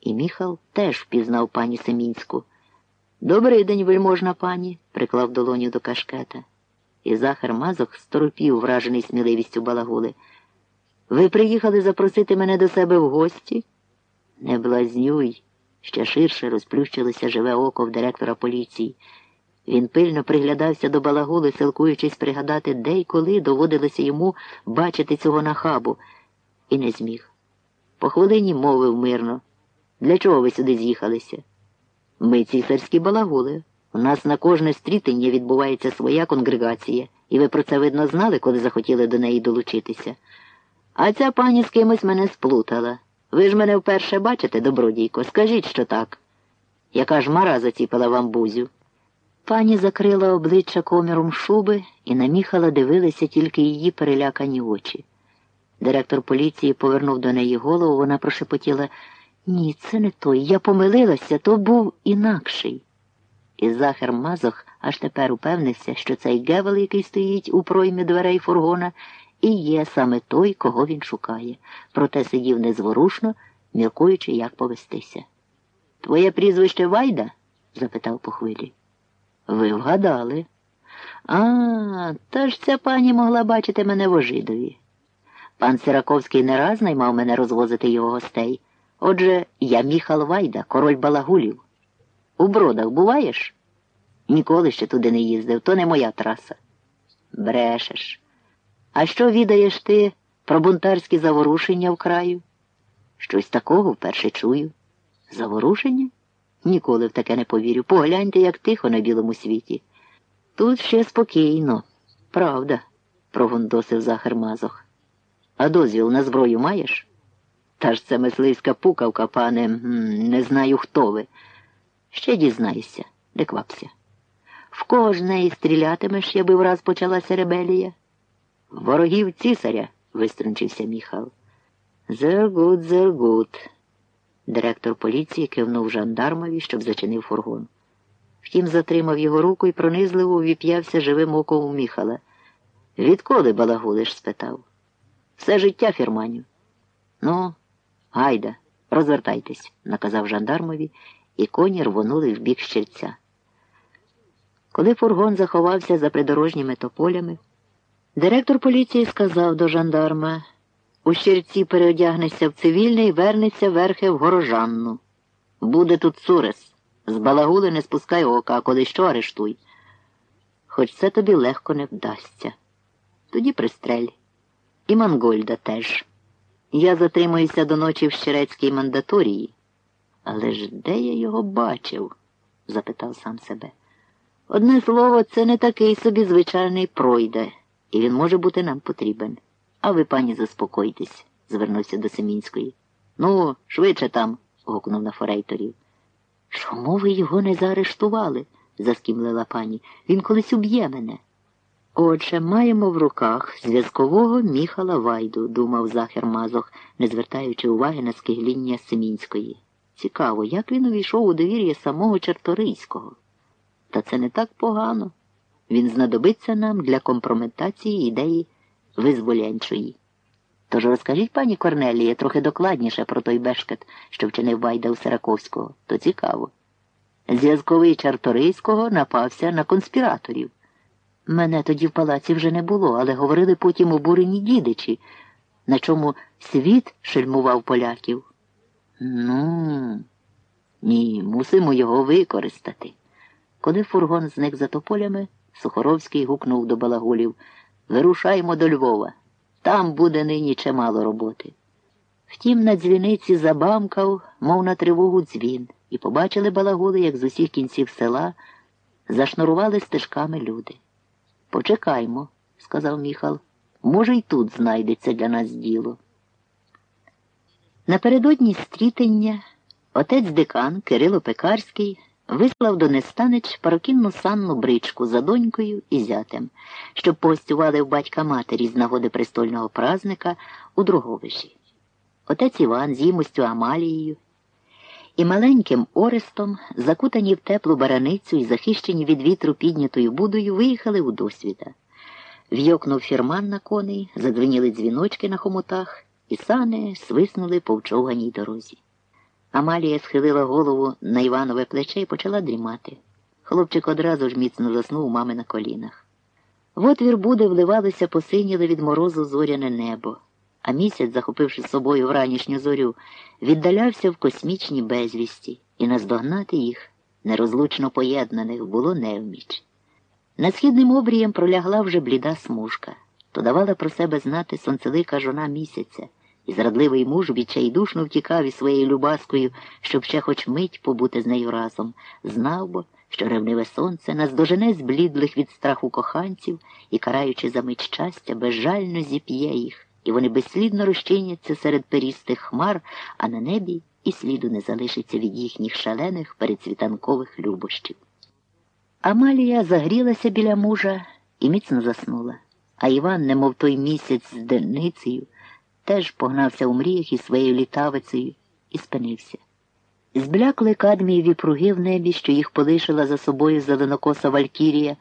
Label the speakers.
Speaker 1: І Міхал теж впізнав пані Семінську. Добрий день, вельможна пані, приклав долоню до кашкета. І Захар Мазох сторопів, вражений сміливістю балагули. Ви приїхали запросити мене до себе в гості? Не блазнюй. Ще ширше розплющилося живе око в директора поліції. Він пильно приглядався до балагули, силкуючись пригадати, де й коли доводилося йому бачити цього нахабу, і не зміг. По хвилині мовив мирно. Для чого ви сюди з'їхалися? Ми цісарські балагули. У нас на кожне стрітення відбувається своя конгрегація, і ви про це видно знали, коли захотіли до неї долучитися. А ця пані з кимось мене сплутала. Ви ж мене вперше бачите, добродійко, скажіть, що так. Яка ж мара заціпила вам бузю? Пані закрила обличчя коміром шуби і на Міхала дивилися тільки її перелякані очі. Директор поліції повернув до неї голову, вона прошепотіла ні, це не той. Я помилилася, то був інакший. І Захар Мазох аж тепер упевнився, що цей гевел, який стоїть у проймі дверей фургона, і є саме той, кого він шукає, проте сидів незворушно, міркуючи, як повестися. Твоє прізвище Вайда? запитав по хвилі. Ви вгадали. А, та ж ця пані могла бачити мене в Ожидові. Пан Сираковський не раз наймав мене розвозити його гостей. Отже, я Міхал Вайда, король балагулів. У бродах буваєш? Ніколи ще туди не їздив, то не моя траса. Брешеш. А що відаєш ти про бунтарські заворушення в краю? Щось такого вперше чую. Заворушення? Ніколи в таке не повірю. Погляньте, як тихо на білому світі. Тут ще спокійно. Правда, прогондосив Захар Мазох. А дозвіл на зброю маєш? Та ж це мисливська пукавка, пане, не знаю, хто ви. Ще дізнайся, не квапся. В кого ж неї стрілятимеш, якби враз почалася ребелія? Ворогів цісаря, виструнчився Міхал. Зергут, зергут. Директор поліції кивнув жандармові, щоб зачинив фургон. Втім, затримав його руку і пронизливо віп'явся живим оком у Міхала. Відколи балагулиш? спитав. Все життя фірманю. Ну, гайда, розвертайтесь, наказав жандармові, і коні рвонули в бік щельця. Коли фургон заховався за придорожніми тополями, директор поліції сказав до жандарма у щерці переодягнешся в цивільне і вернеться верхи в горожанну. Буде тут цурес. З балагули не спускай ока, а коли що арештуй. Хоч це тобі легко не вдасться. Тоді пристрель. І Мангольда теж. Я затримуюся до ночі в Щерецькій мандаторії. Але ж де я його бачив? запитав сам себе. Одне слово, це не такий собі звичайний пройде, і він може бути нам потрібен. А ви, пані, заспокойтесь, звернувся до Семінської. Ну, швидше там, гукнув на форейторів. Чому ви його не заарештували? заскімлила пані. Він колись уб'є мене. Отже, маємо в руках зв'язкового Міхала Вайду, думав Захер Мазох, не звертаючи уваги на скигління Семінської. Цікаво, як він увійшов у довір'я самого Чарторийського. Та це не так погано. Він знадобиться нам для компрометації ідеї визволянчої. Тож розкажіть, пані Корнеліє, трохи докладніше про той бешкет, що вчинив Вайда у Сираковського, то цікаво. Зв'язковий Чарторийського напався на конспіраторів. Мене тоді в палаці вже не було, але говорили потім обурені дідичі, на чому світ шельмував поляків. Ну, ні, мусимо його використати. Коли фургон зник за тополями, Сухоровський гукнув до балагулів Вирушаємо до Львова. Там буде нині чимало роботи. Втім, на дзвіниці забамкав, мов на тривогу дзвін, і побачили балагули, як з усіх кінців села зашнурували стежками люди. Почекаймо, сказав Міхал. Може, й тут знайдеться для нас діло. Напередодні стрітення отець декан Кирило Пекарський вислав до Нестанич парокінну санну бричку за донькою і зятем, щоб погостювали в батька матері з нагоди престольного празника у Друговиші. Отець Іван з їмостю Амалією і маленьким Орестом, закутані в теплу бараницю і захищені від вітру піднятою будою, виїхали у досвіда. В'йокнув фірман на коней, задзвеніли дзвіночки на хомутах, і сани свиснули по вчовганій дорозі. Амалія схилила голову на Іванове плече і почала дрімати. Хлопчик одразу ж міцно заснув у мами на колінах. В отвір буде вливалося посиніле від морозу зоряне небо, а місяць, захопивши з собою вранішню зорю, віддалявся в космічній безвісті, і наздогнати їх, нерозлучно поєднаних, було невміч. Над східним обрієм пролягла вже бліда смужка, то давала про себе знати сонцелика жона місяця, і зрадливий муж відчайдушно втікав із своєю любаскою, щоб ще хоч мить побути з нею разом, знав бо, що ревниве сонце наздожене зблідлих від страху коханців і, караючи за мить щастя, безжально зіп'є їх, і вони безслідно розчиняться серед перістих хмар, а на небі і сліду не залишиться від їхніх шалених передсвітанкових любощів. Амалія загрілася біля мужа і міцно заснула, а Іван, немов той місяць з денницею, теж погнався у мріях із своєю літавицею і спинився. Зблякли кадмієві пруги в небі, що їх полишила за собою зеленокоса Валькірія,